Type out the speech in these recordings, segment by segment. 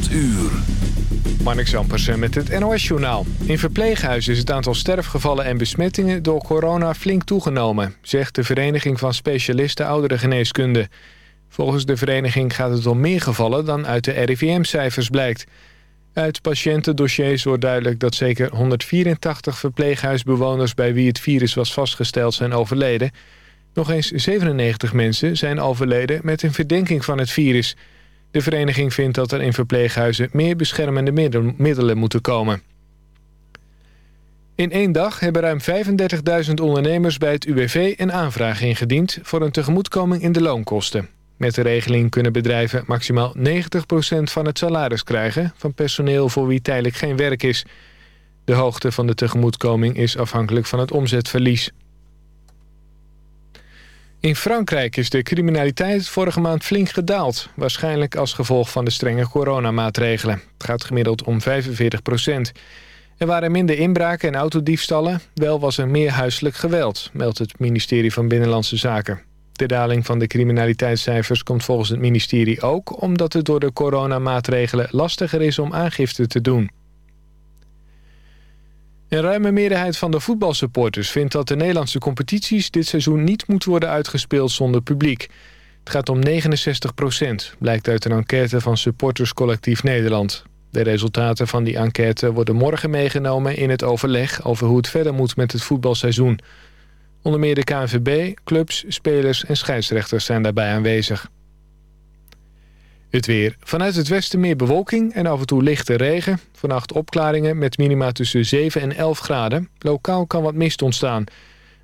8 uur. Marnik Zampersen met het NOS-journaal. In verpleeghuizen is het aantal sterfgevallen en besmettingen door corona flink toegenomen... zegt de Vereniging van Specialisten Ouderengeneeskunde. Volgens de vereniging gaat het om meer gevallen dan uit de RIVM-cijfers blijkt. Uit patiëntendossiers wordt duidelijk dat zeker 184 verpleeghuisbewoners... bij wie het virus was vastgesteld zijn overleden. Nog eens 97 mensen zijn overleden met een verdenking van het virus... De vereniging vindt dat er in verpleeghuizen meer beschermende middelen moeten komen. In één dag hebben ruim 35.000 ondernemers bij het UWV een aanvraag ingediend... voor een tegemoetkoming in de loonkosten. Met de regeling kunnen bedrijven maximaal 90% van het salaris krijgen... van personeel voor wie tijdelijk geen werk is. De hoogte van de tegemoetkoming is afhankelijk van het omzetverlies. In Frankrijk is de criminaliteit vorige maand flink gedaald. Waarschijnlijk als gevolg van de strenge coronamaatregelen. Het gaat gemiddeld om 45 procent. Er waren minder inbraken en autodiefstallen. Wel was er meer huiselijk geweld, meldt het ministerie van Binnenlandse Zaken. De daling van de criminaliteitscijfers komt volgens het ministerie ook... omdat het door de coronamaatregelen lastiger is om aangifte te doen. Een ruime meerderheid van de voetbalsupporters vindt dat de Nederlandse competities dit seizoen niet moeten worden uitgespeeld zonder publiek. Het gaat om 69 procent, blijkt uit een enquête van Supporterscollectief Nederland. De resultaten van die enquête worden morgen meegenomen in het overleg over hoe het verder moet met het voetbalseizoen. Onder meer de KNVB, clubs, spelers en scheidsrechters zijn daarbij aanwezig. Het weer. Vanuit het westen meer bewolking en af en toe lichte regen. Vannacht opklaringen met minima tussen 7 en 11 graden. Lokaal kan wat mist ontstaan.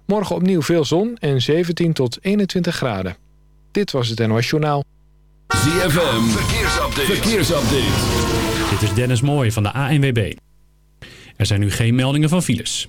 Morgen opnieuw veel zon en 17 tot 21 graden. Dit was het NOS Journaal. ZFM. Verkeersupdate. Verkeersupdate. Dit is Dennis Mooij van de ANWB. Er zijn nu geen meldingen van files.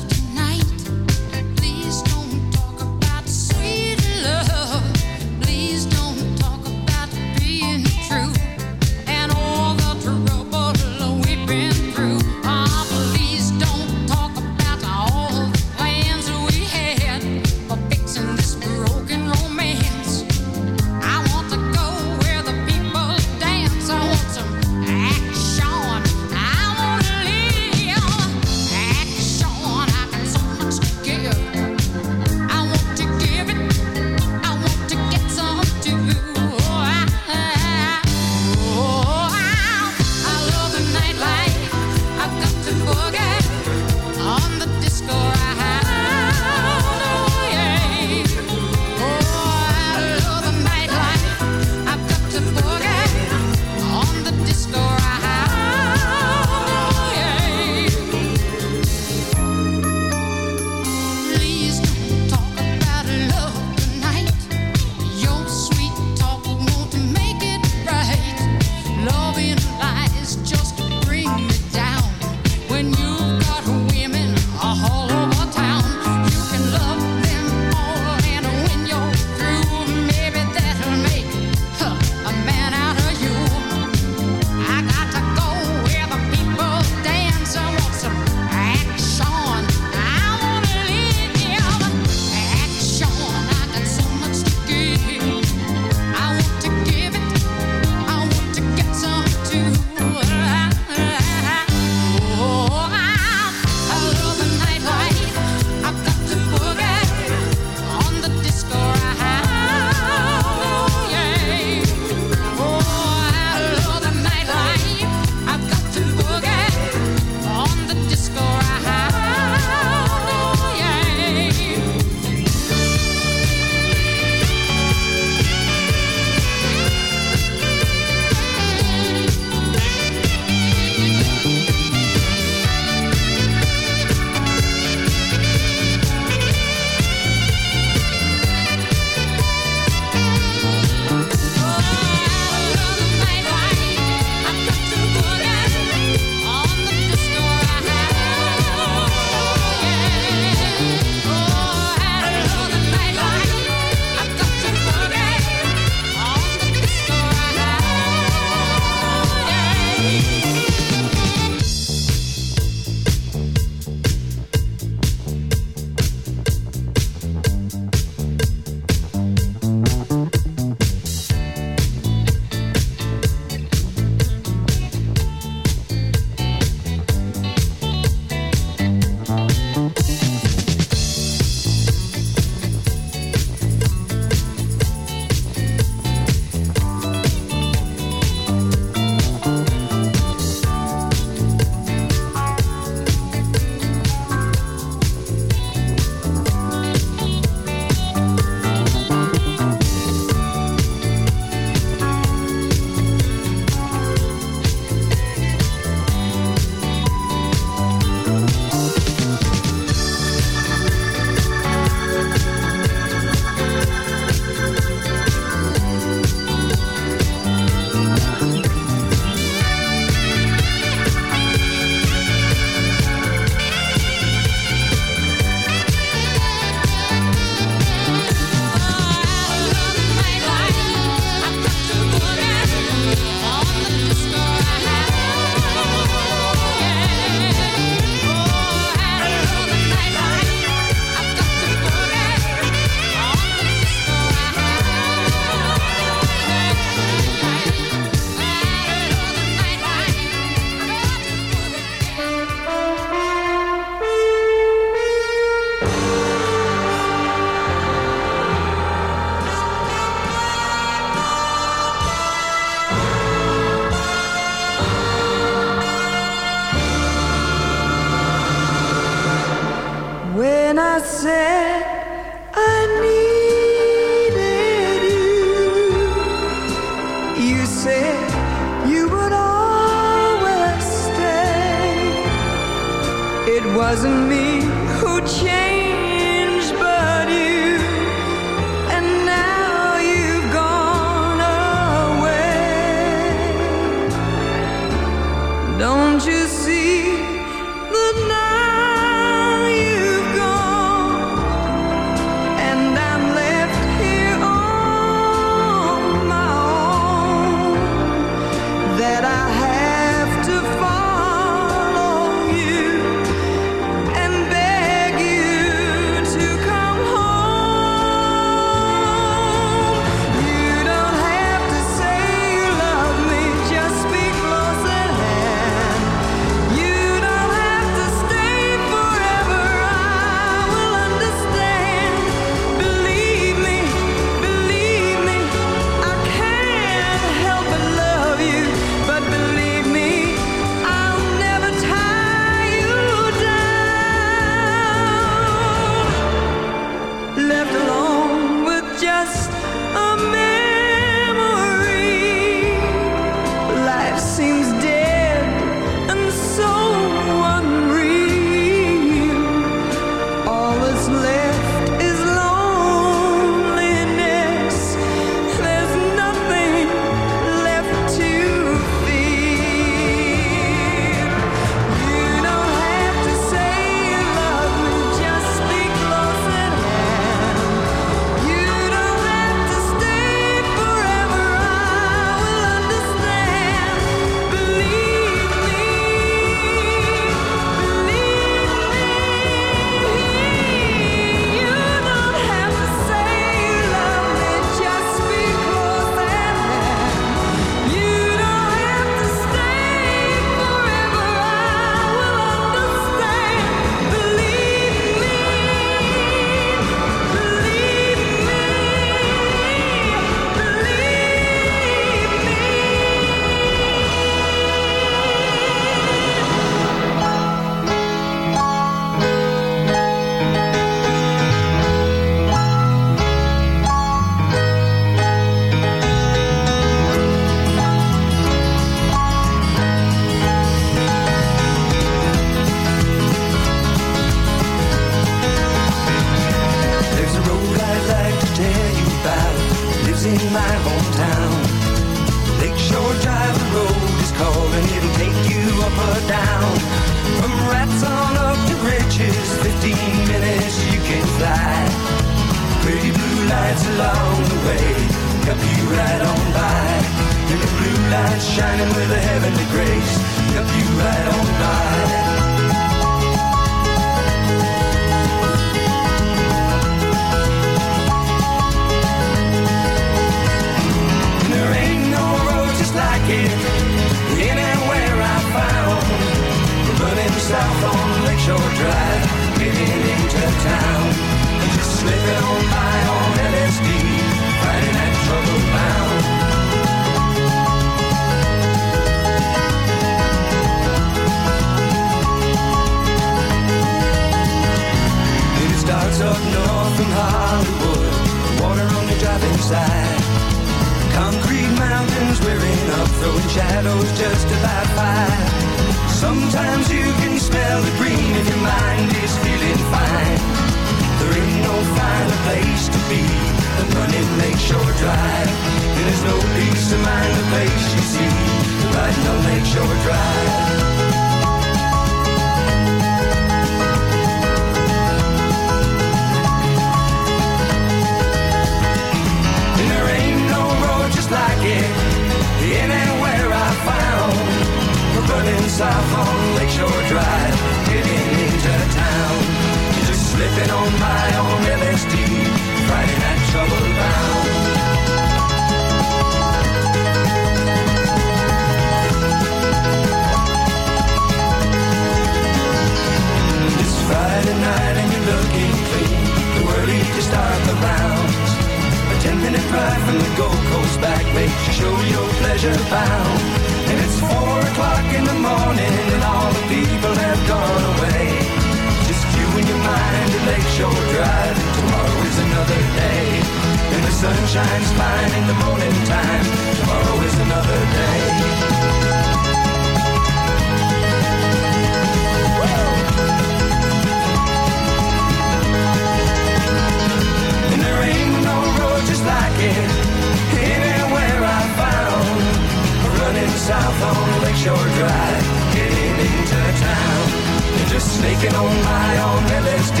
Smoking on my own LSD,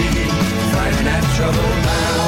fighting that trouble now.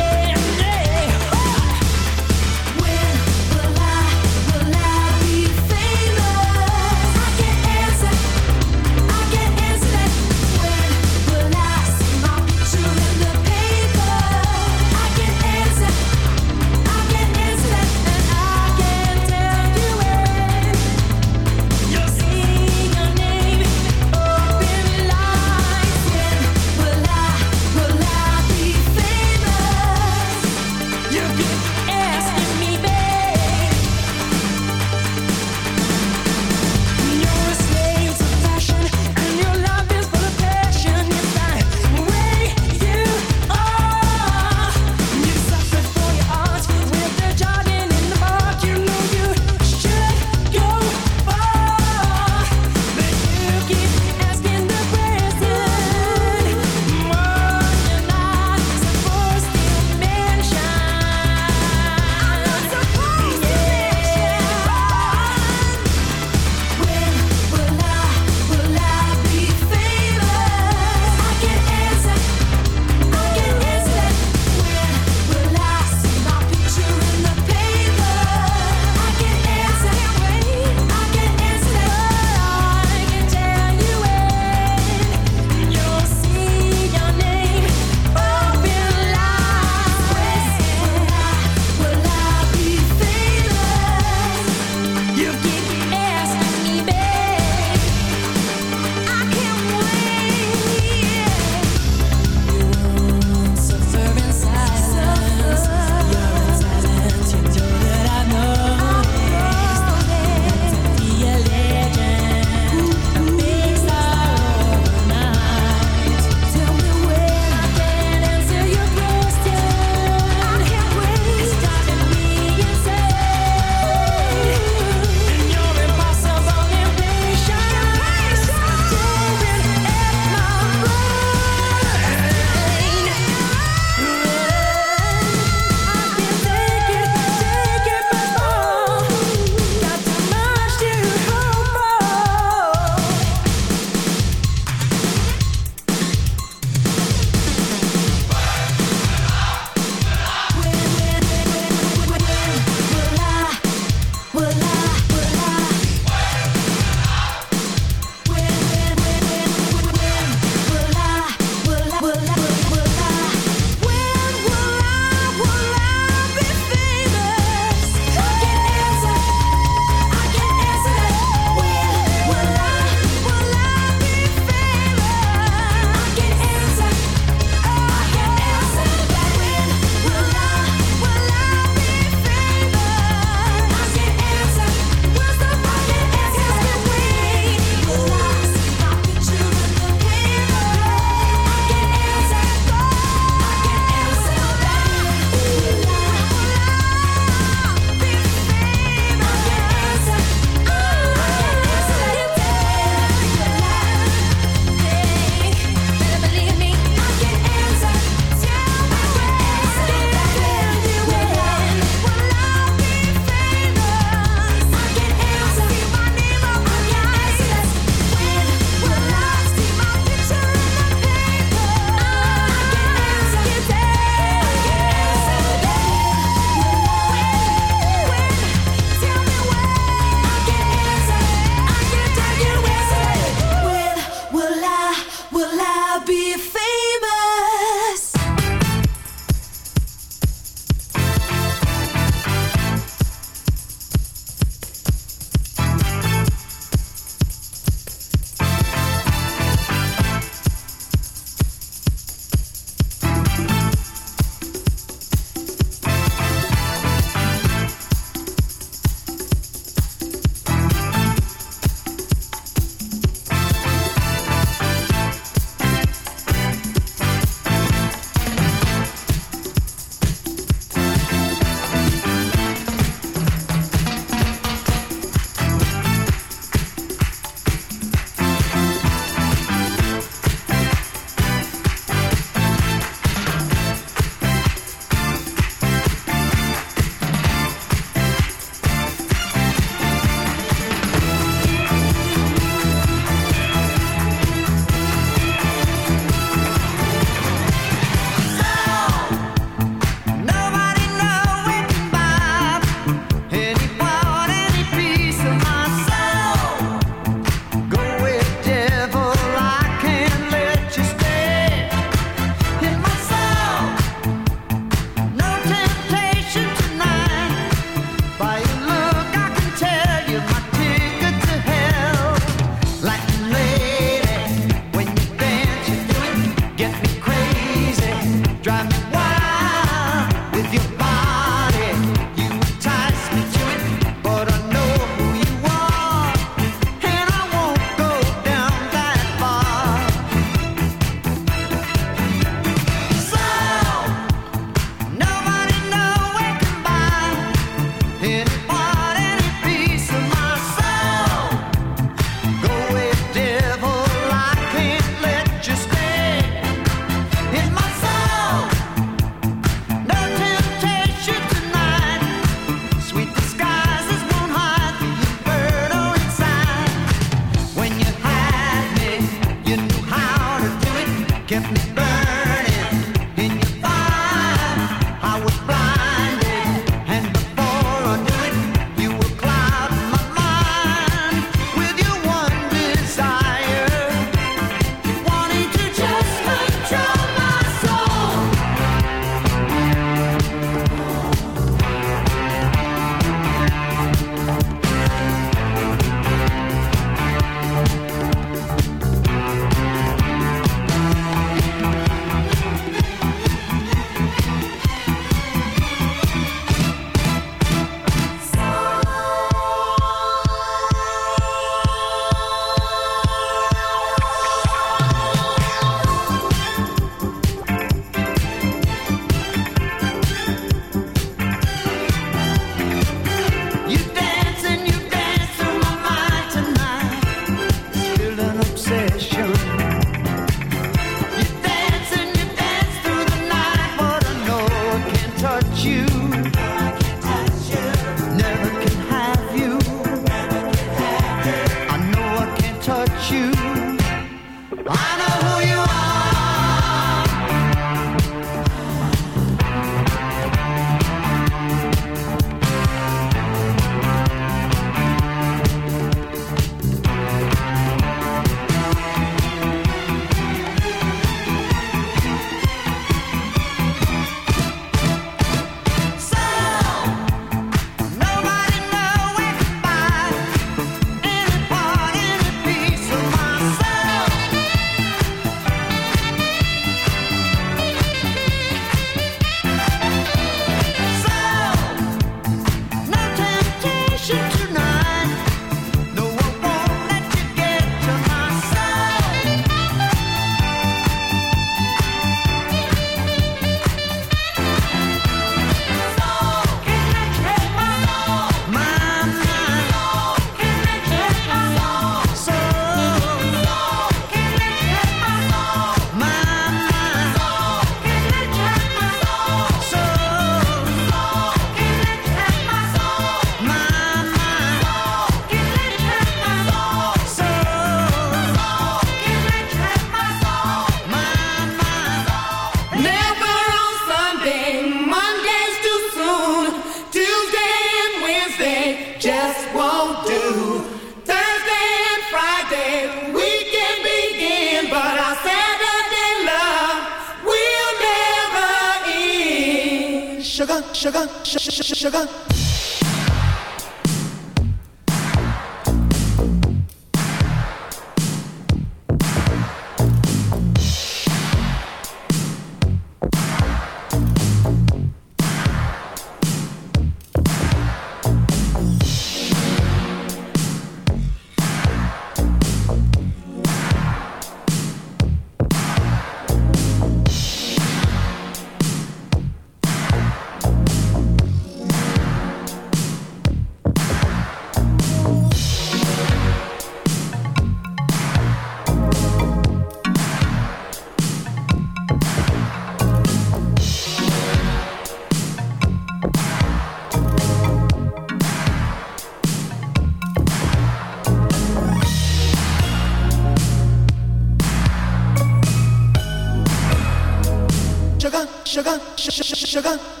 chegar.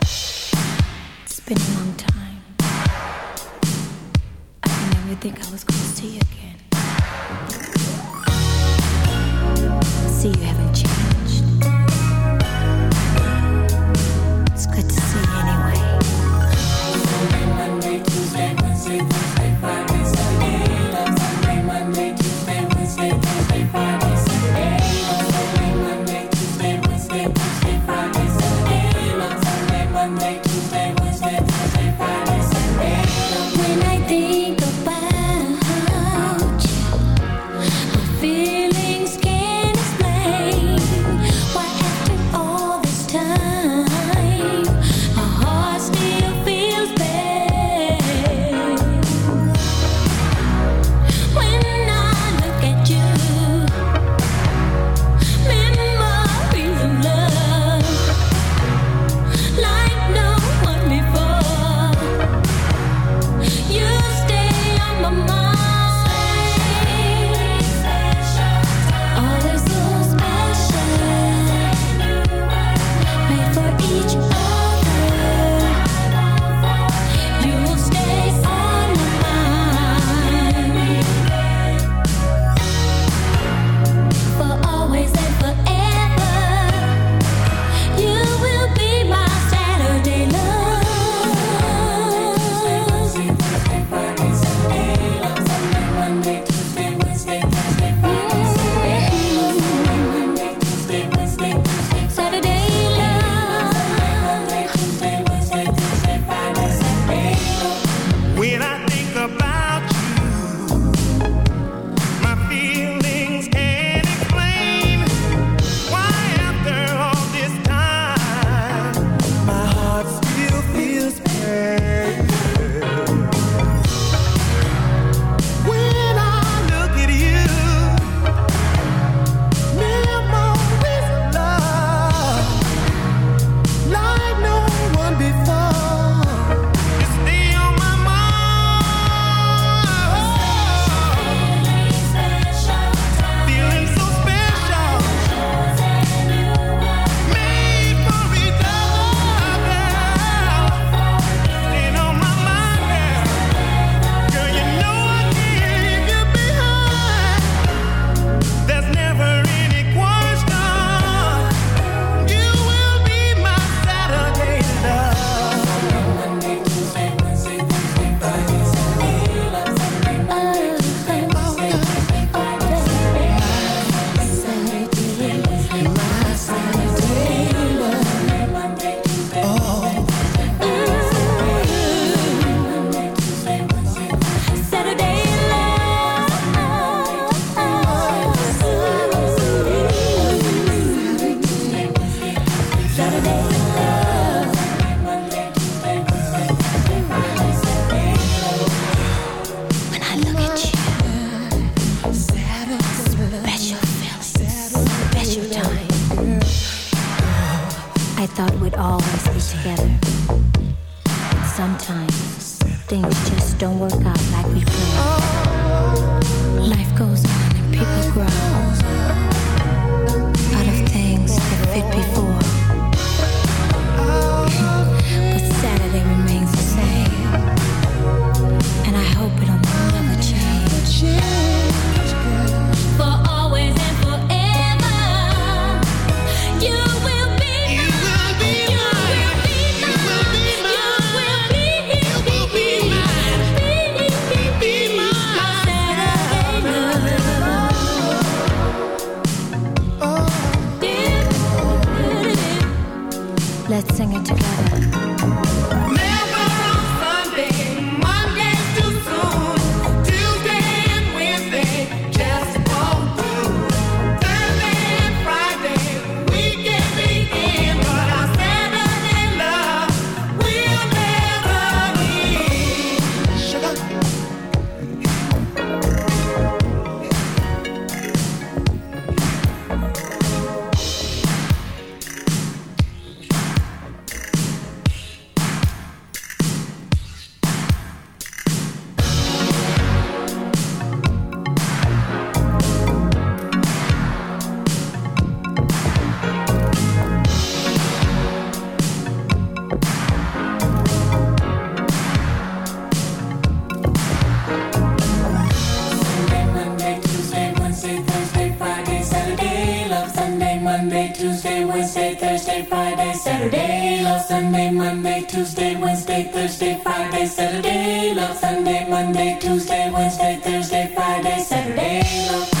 Thursday, Friday, Saturday, love Sunday, Monday, Tuesday, Wednesday, Thursday, Friday, Saturday, love Sunday, Monday, Tuesday, Wednesday, Thursday, Friday, Saturday, love.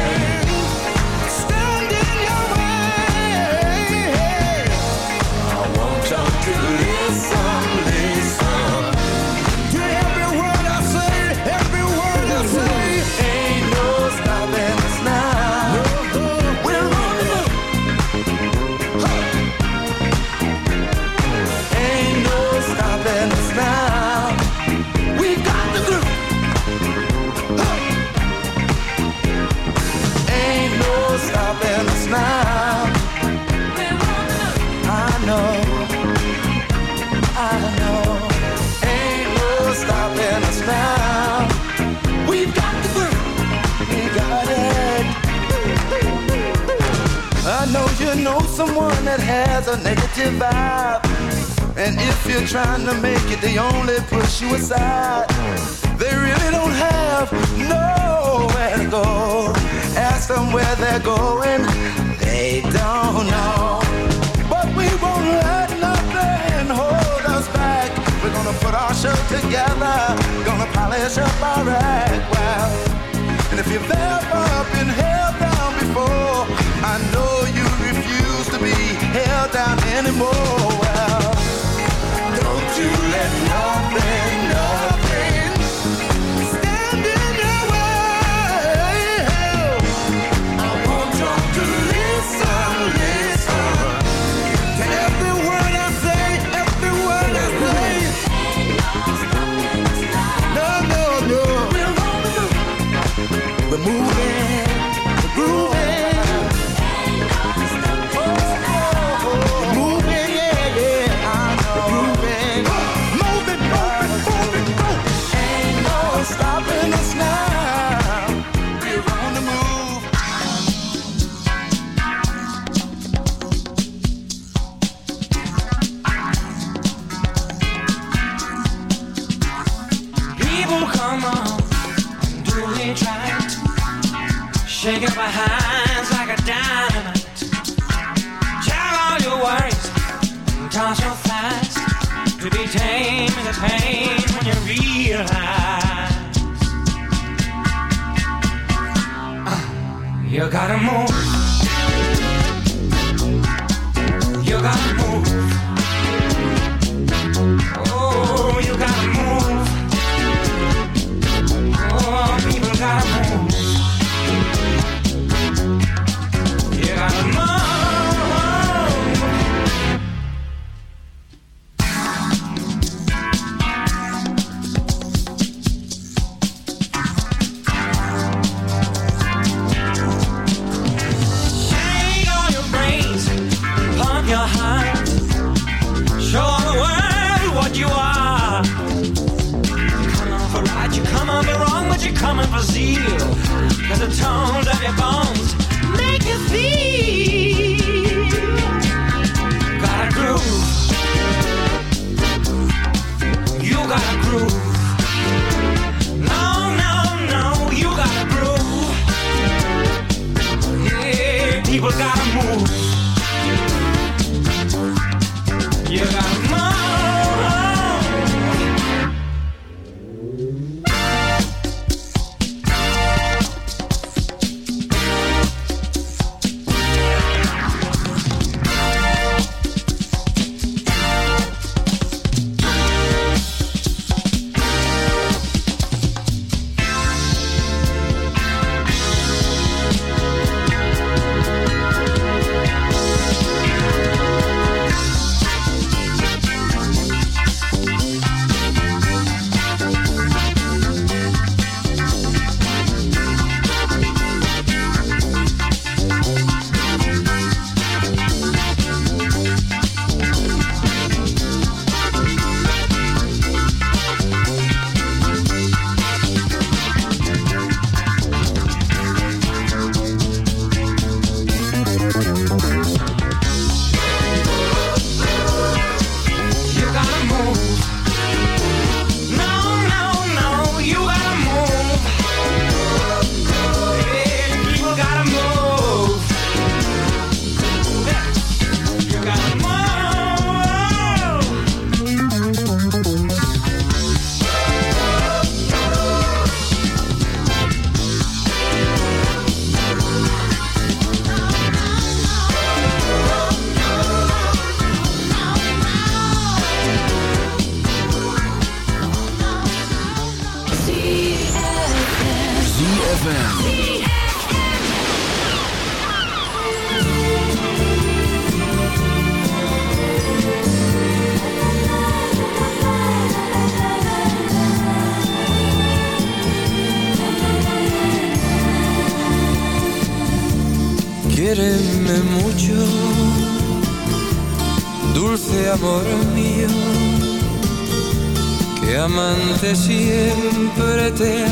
que amante siempre te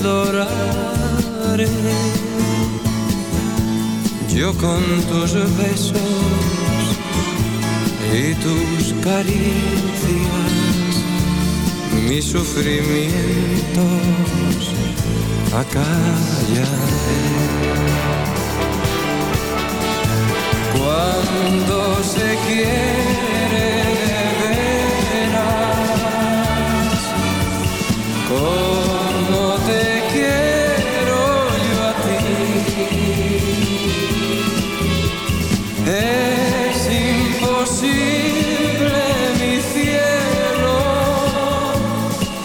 adoraré. Yo con tus besos y tus caricias, mis sufrimientos acallaré. Cuando se quiere Todo te quiero yo a ti. Es imposible mi cielo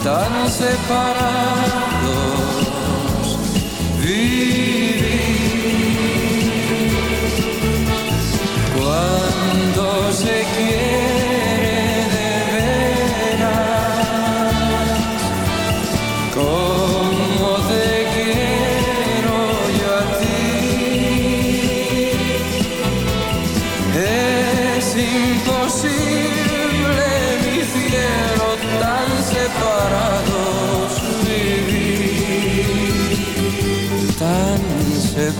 tan separado.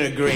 Agree.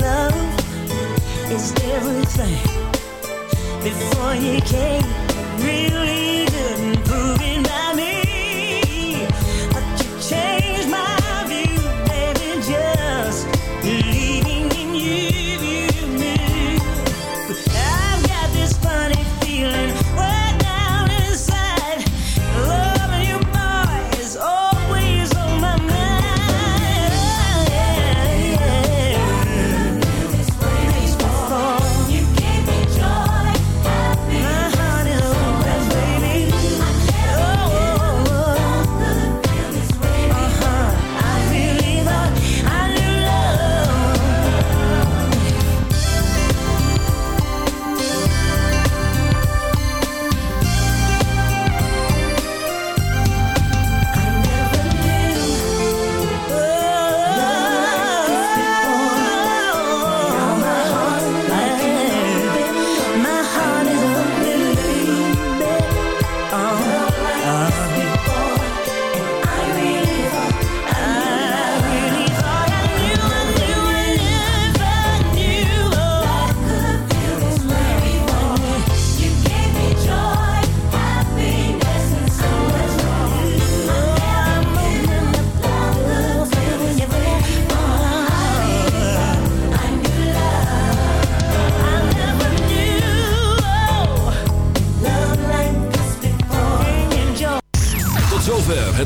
love is everything. Before you came, really didn't prove.